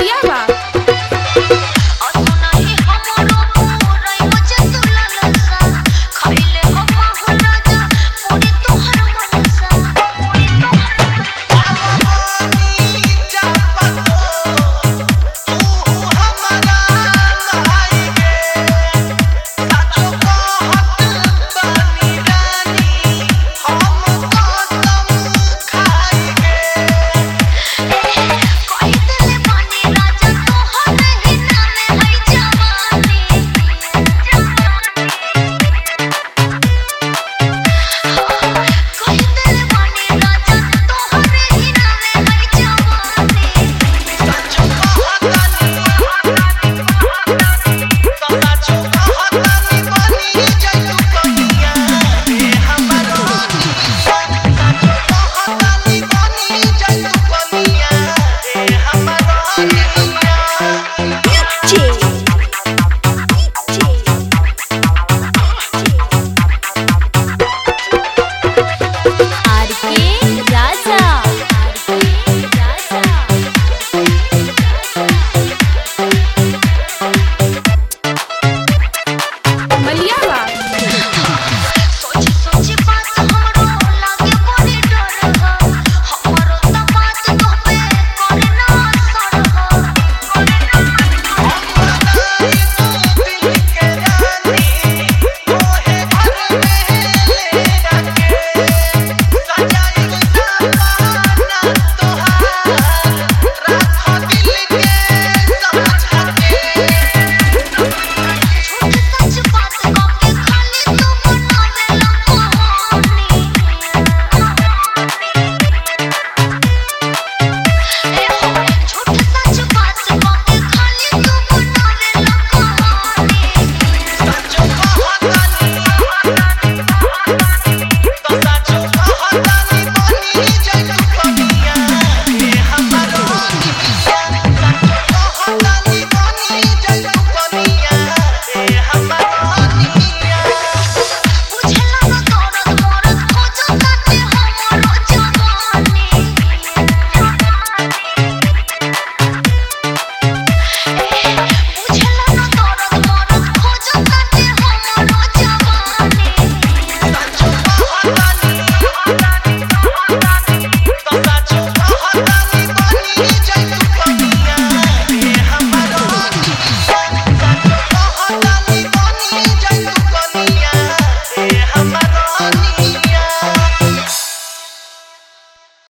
aliaba.